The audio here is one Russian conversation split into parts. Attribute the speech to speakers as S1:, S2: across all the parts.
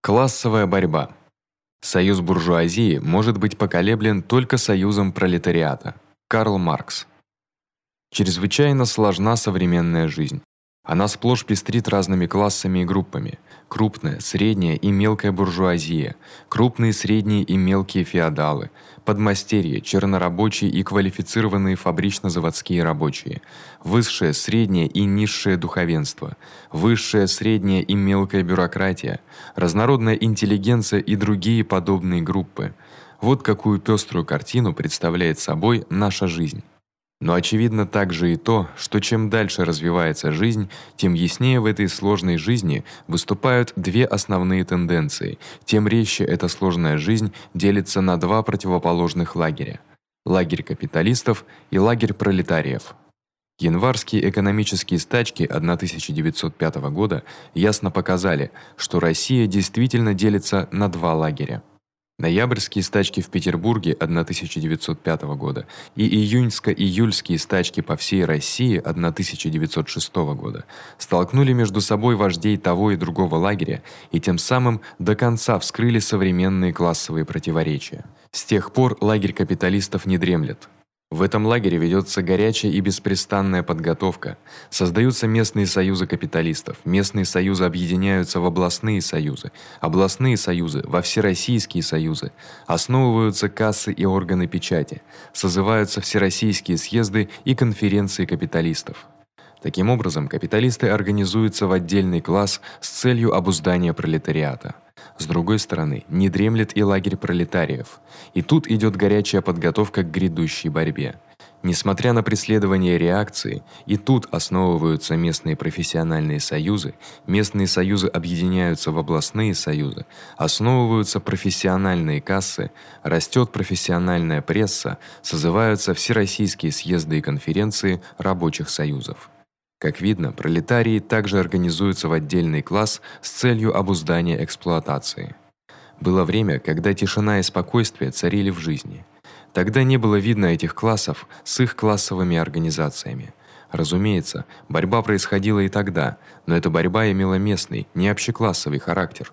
S1: Классовая борьба. Союз буржуазии может быть поколеблен только союзом пролетариата. Карл Маркс. Чрезвычайно сложна современная жизнь. Она сплошь пестрит разными классами и группами: крупная, средняя и мелкая буржуазия, крупные, средние и мелкие феодалы, подмастерья, чернорабочие и квалифицированные фабрично-заводские рабочие, высшее, среднее и низшее духовенство, высшая, средняя и мелкая бюрократия, разнородная интеллигенция и другие подобные группы. Вот какую пёструю картину представляет собой наша жизнь. Но очевидно также и то, что чем дальше развивается жизнь, тем яснее в этой сложной жизни выступают две основные тенденции. Тем резче эта сложная жизнь делится на два противоположных лагеря: лагерь капиталистов и лагерь пролетариев. Январские экономические стачки 1905 года ясно показали, что Россия действительно делится на два лагеря. Ноябрьские стачки в Петербурге 1905 года и июньско-июльские стачки по всей России 1906 года столкнули между собой вождей того и другого лагеря и тем самым до конца вскрыли современные классовые противоречия. С тех пор лагерь капиталистов не дремлет. В этом лагере ведётся горячая и беспрестанная подготовка. Создаются местные союзы капиталистов. Местные союзы объединяются в областные союзы. Областные союзы во всероссийские союзы. Основываются кассы и органы печати. Созываются всероссийские съезды и конференции капиталистов. Таким образом, капиталисты организуются в отдельный класс с целью обуздания пролетариата. С другой стороны, не дремлет и лагерь пролетариев. И тут идёт горячая подготовка к грядущей борьбе. Несмотря на преследование реакции, и тут основываются местные профессиональные союзы, местные союзы объединяются в областные союзы, основываются профессиональные кассы, растёт профессиональная пресса, созываются всероссийские съезды и конференции рабочих союзов. Как видно, пролетарии также организуются в отдельный класс с целью обуздания эксплуатации. Было время, когда тишина и спокойствие царили в жизни. Тогда не было видно этих классов с их классовыми организациями. Разумеется, борьба происходила и тогда, но эта борьба имела местный, не общеклассовый характер.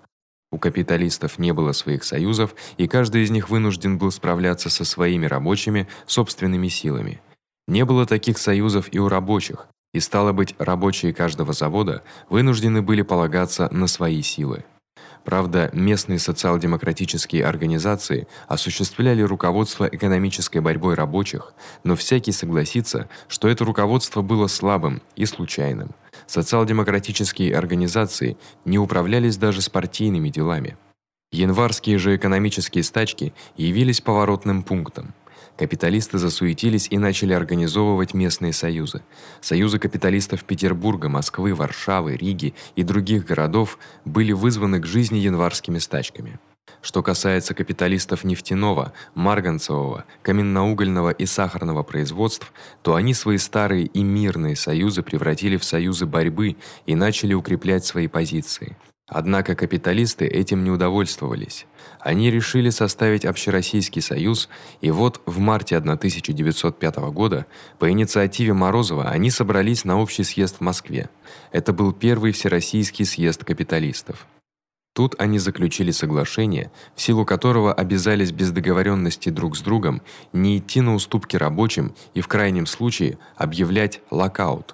S1: У капиталистов не было своих союзов, и каждый из них вынужден был справляться со своими рабочими собственными силами. Не было таких союзов и у рабочих, и стало быть, рабочие каждого завода вынуждены были полагаться на свои силы. Правда, местные социал-демократические организации осуществляли руководство экономической борьбой рабочих, но всякий согласится, что это руководство было слабым и случайным. Социал-демократические организации не управлялись даже с партийными делами. Январские же экономические стачки явились поворотным пунктом. Капиталисты засуетились и начали организовывать местные союзы. Союзы капиталистов Петербурга, Москвы, Варшавы, Риги и других городов были вызваны к жизни январскими стачками. Что касается капиталистов нефтяного, марганцевого, каменноугольного и сахарного производств, то они свои старые и мирные союзы превратили в союзы борьбы и начали укреплять свои позиции. Однако капиталисты этим не удовольствовались. Они решили составить общероссийский союз, и вот в марте 1905 года по инициативе Морозова они собрались на общий съезд в Москве. Это был первый всероссийский съезд капиталистов. Тут они заключили соглашение, в силу которого обязались без договорённости друг с другом не идти на уступки рабочим и в крайнем случае объявлять локаут.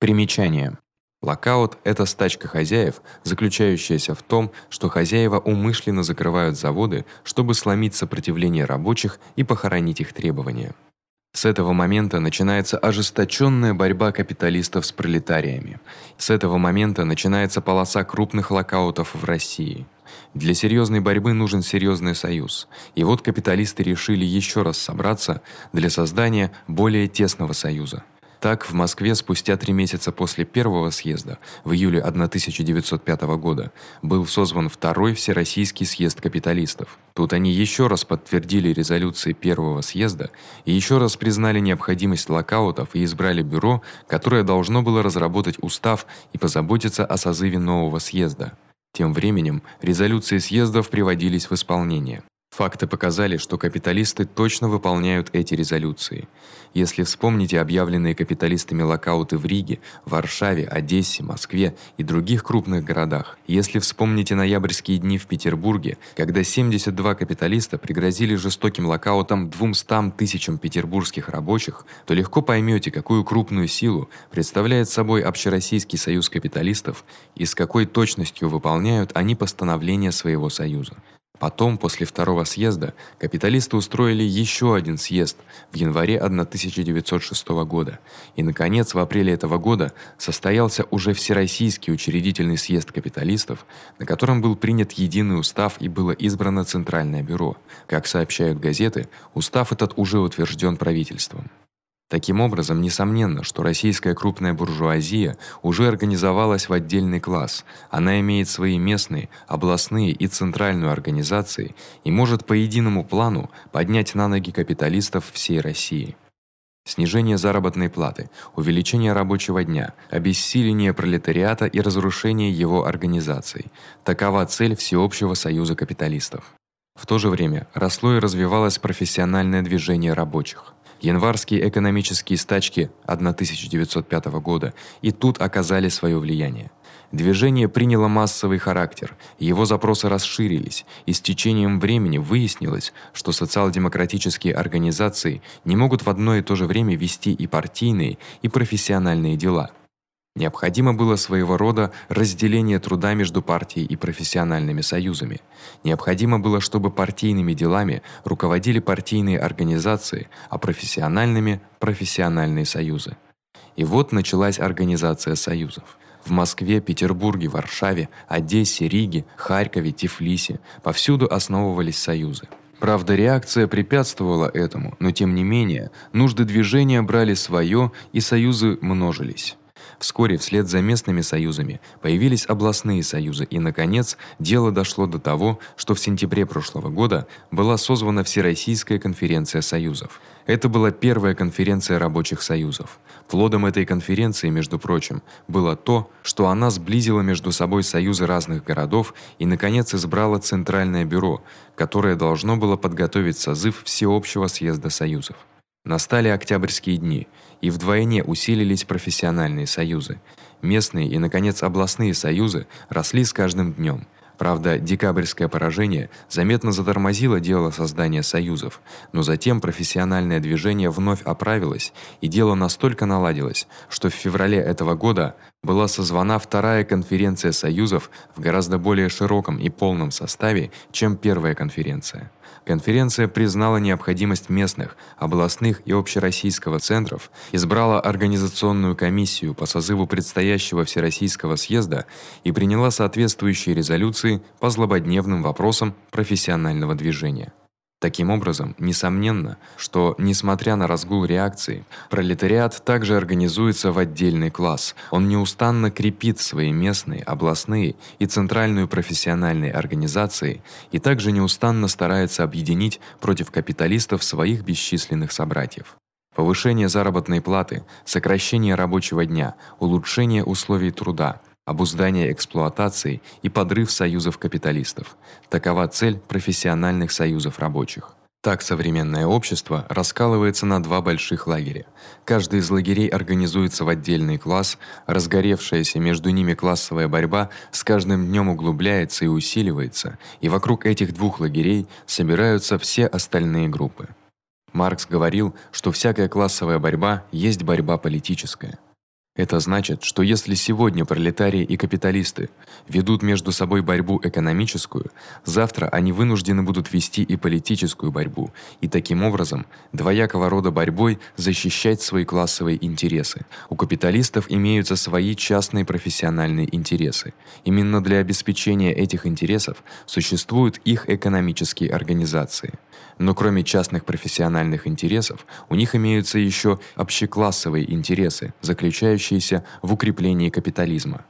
S1: Примечание: Локаут это стачка хозяев, заключающаяся в том, что хозяева умышленно закрывают заводы, чтобы сломить сопротивление рабочих и похоронить их требования. С этого момента начинается ожесточённая борьба капиталистов с пролетариями. С этого момента начинается полоса крупных локаутов в России. Для серьёзной борьбы нужен серьёзный союз. И вот капиталисты решили ещё раз собраться для создания более тесного союза. Так в Москве спустя 3 месяца после первого съезда, в июле 1905 года, был созван второй всероссийский съезд капиталистов. Тут они ещё раз подтвердили резолюции первого съезда и ещё раз признали необходимость локаутов и избрали бюро, которое должно было разработать устав и позаботиться о созыве нового съезда. Тем временем резолюции съездов приводились в исполнение. Факты показали, что капиталисты точно выполняют эти резолюции. Если вспомните объявленные капиталистами локауты в Риге, Варшаве, Одессе, Москве и других крупных городах, если вспомните ноябрьские дни в Петербурге, когда 72 капиталиста пригрозили жестоким локаутом 200 тысячам петербургских рабочих, то легко поймёте, какую крупную силу представляет собой общероссийский союз капиталистов и с какой точностью выполняют они постановления своего союза. Потом, после второго съезда, капиталисты устроили ещё один съезд в январе 1906 года. И наконец, в апреле этого года состоялся уже всероссийский учредительный съезд капиталистов, на котором был принят единый устав и было избрано центральное бюро. Как сообщают газеты, устав этот уже утвержден правительством. Таким образом, несомненно, что российская крупная буржуазия уже организовалась в отдельный класс. Она имеет свои местные, областные и центральную организации и может по единому плану поднять на ноги капиталистов всей России. Снижение заработной платы, увеличение рабочего дня, обессиление пролетариата и разрушение его организаций такова цель всеобщего союза капиталистов. В то же время росло и развивалось профессиональное движение рабочих. Январские экономические стачки 1905 года и тут оказали своё влияние. Движение приняло массовый характер, его запросы расширились, и с течением времени выяснилось, что социал-демократические организации не могут в одно и то же время вести и партийные, и профессиональные дела. Необходимо было своего рода разделение труда между партией и профессиональными союзами. Необходимо было, чтобы партийными делами руководили партийные организации, а профессиональными профессиональные союзы. И вот началась организация союзов. В Москве, Петербурге, Варшаве, Одессе, Риге, Харькове, Тифлисе повсюду основывались союзы. Правда, реакция препятствовала этому, но тем не менее, нужды движения брали своё, и союзы множились. Вскоре вслед за местными союзами появились областные союзы, и наконец дело дошло до того, что в сентябре прошлого года была созвана Всероссийская конференция союзов. Это была первая конференция рабочих союзов. Плодом этой конференции, между прочим, было то, что она сблизила между собой союзы разных городов и наконец избрала центральное бюро, которое должно было подготовить созыв всеобщего съезда союзов. Настали октябрьские дни, и вдвойне усилились профессиональные союзы. Местные и наконец областные союзы росли с каждым днём. Правда, декабрьское поражение заметно затормозило дело создания союзов, но затем профессиональное движение вновь оправилось, и дело настолько наладилось, что в феврале этого года была созвана вторая конференция союзов в гораздо более широком и полном составе, чем первая конференция. Конференция признала необходимость местных, областных и общероссийского центров, избрала организационную комиссию по созыву предстоящего всероссийского съезда и приняла соответствующие резолюции по злободневным вопросам профессионального движения. Таким образом, несомненно, что несмотря на разгул реакции, пролетариат также организуется в отдельный класс. Он неустанно крепит свои местные, областные и центральную профессиональные организации и также неустанно старается объединить против капиталистов своих бесчисленных собратьев. Повышение заработной платы, сокращение рабочего дня, улучшение условий труда обуздание эксплуатации и подрыв союзов капиталистов. Такова цель профессиональных союзов рабочих. Так современное общество раскалывается на два больших лагеря. Каждый из лагерей организуется в отдельный класс, разгоревшаяся между ними классовая борьба с каждым днём углубляется и усиливается, и вокруг этих двух лагерей собираются все остальные группы. Маркс говорил, что всякая классовая борьба есть борьба политическая. Это значит, что если сегодня пролетарии и капиталисты ведут между собой борьбу экономическую, завтра они вынуждены будут вести и политическую борьбу, и таким образом двоякого рода борьбой защищать свои классовые интересы. У капиталистов имеются свои частные профессиональные интересы. Именно для обеспечения этих интересов существуют их экономические организации. Но кроме частных профессиональных интересов, у них имеются ещё общеклассовые интересы, заключающиеся в укреплении капитализма.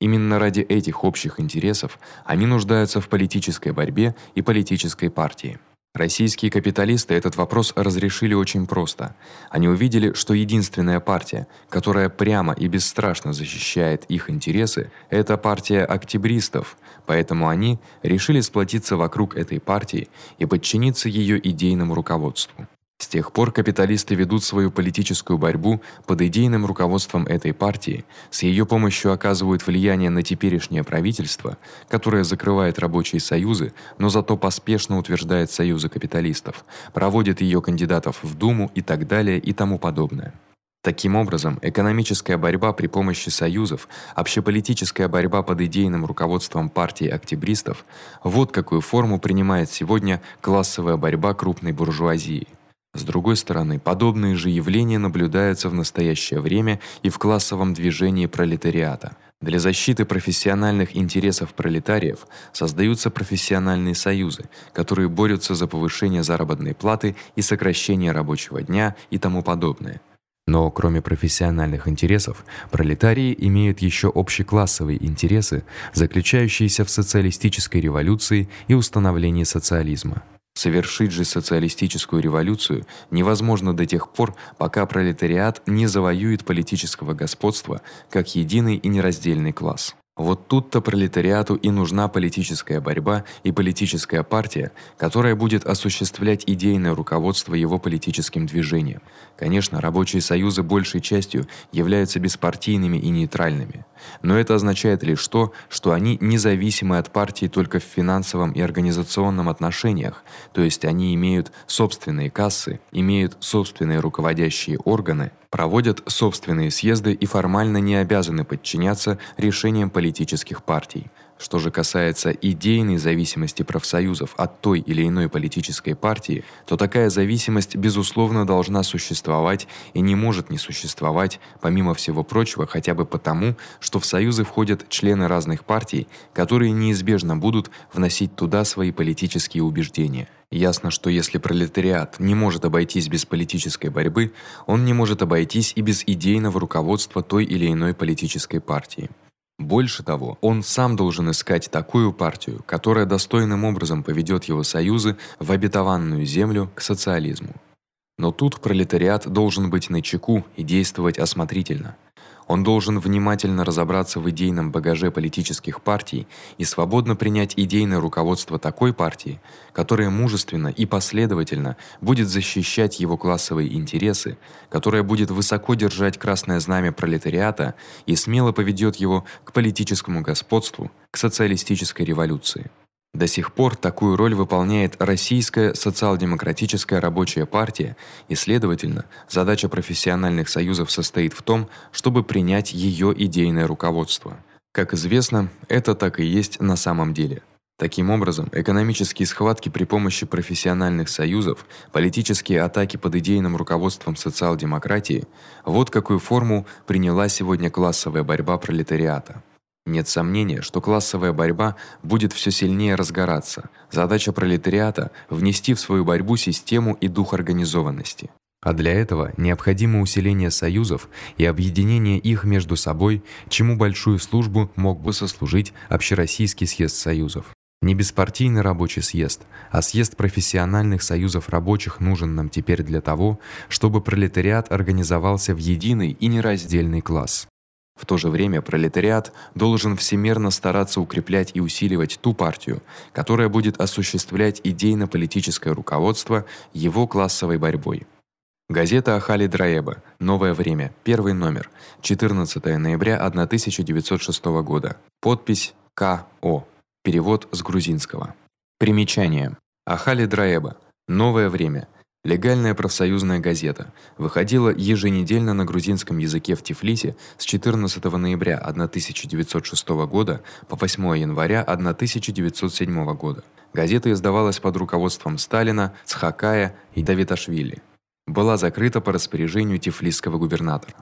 S1: Именно ради этих общих интересов они нуждаются в политической борьбе и политической партии. Российские капиталисты этот вопрос разрешили очень просто. Они увидели, что единственная партия, которая прямо и бесстрашно защищает их интересы это партия октябристов. Поэтому они решили сплотиться вокруг этой партии и подчиниться её идейному руководству. С тех пор капиталисты ведут свою политическую борьбу под идейным руководством этой партии, с её помощью оказывают влияние на теперешнее правительство, которое закрывает рабочие союзы, но зато поспешно утверждает союзы капиталистов, проводит её кандидатов в Думу и так далее и тому подобное. Таким образом, экономическая борьба при помощи союзов, общеполитическая борьба под идейным руководством партии октябристов вот какую форму принимает сегодня классовая борьба крупной буржуазии. С другой стороны, подобные же явления наблюдаются в настоящее время и в классовом движении пролетариата. Для защиты профессиональных интересов пролетариев создаются профессиональные союзы, которые борются за повышение заработной платы и сокращение рабочего дня и тому подобное. Но кроме профессиональных интересов, пролетарии имеют ещё общеклассовые интересы, заключающиеся в социалистической революции и установлении социализма. Совершить же социалистическую революцию невозможно до тех пор, пока пролетариат не завоюет политического господства как единый и нераздельный класс. Вот тут-то пролетариату и нужна политическая борьба и политическая партия, которая будет осуществлять идейное руководство его политическим движением. Конечно, рабочие союзы большей частью являются беспартийными и нейтральными, но это означает лишь то, что они независимы от партии только в финансовом и организационном отношениях, то есть они имеют собственные кассы, имеют собственные руководящие органы, проводят собственные съезды и формально не обязаны подчиняться решениям политических партий. Что же касается идейной зависимости профсоюзов от той или иной политической партии, то такая зависимость безусловно должна существовать и не может не существовать, помимо всего прочего, хотя бы потому, что в союзы входят члены разных партий, которые неизбежно будут вносить туда свои политические убеждения. Ясно, что если пролетариат не может обойтись без политической борьбы, он не может обойтись и без идейного руководства той или иной политической партии. Больше того, он сам должен искать такую партию, которая достойным образом поведёт его союзы в обетованную землю к социализму. Но тут пролетариат должен быть начеку и действовать осмотрительно. Он должен внимательно разобраться в идейном багаже политических партий и свободно принять идейное руководство такой партии, которая мужественно и последовательно будет защищать его классовые интересы, которая будет высоко держать красное знамя пролетариата и смело поведёт его к политическому господству, к социалистической революции. До сих пор такую роль выполняет Российская социал-демократическая рабочая партия, и, следовательно, задача профессиональных союзов состоит в том, чтобы принять её идейное руководство. Как известно, это так и есть на самом деле. Таким образом, экономические схватки при помощи профессиональных союзов, политические атаки под идейным руководством социал-демократии вот какую форму приняла сегодня классовая борьба пролетариата. Нет сомнения, что классовая борьба будет всё сильнее разгораться. Задача пролетариата внести в свою борьбу систему и дух организованности. А для этого необходимо усиление союзов и объединение их между собой, чему большую службу мог бы сослужить Общероссийский съезд союзов. Не беспартийный рабочий съезд, а съезд профессиональных союзов рабочих нужен нам теперь для того, чтобы пролетариат организовался в единый и нераздельный класс. В то же время пролетариат должен всемерно стараться укреплять и усиливать ту партию, которая будет осуществлять идейно-политическое руководство его классовой борьбой. Газета Ахали Драеба. Новое время. Первый номер. 14 ноября 1906 года. Подпись К.О. Перевод с грузинского. Примечание. Ахали Драеба. Новое время. Легальная профсоюзная газета выходила еженедельно на грузинском языке в Тифлисе с 14 ноября 1906 года по 8 января 1907 года. Газета издавалась под руководством Сталина, Цхакая и Давиташвили. Была закрыта по распоряжению тифлисского губернатора.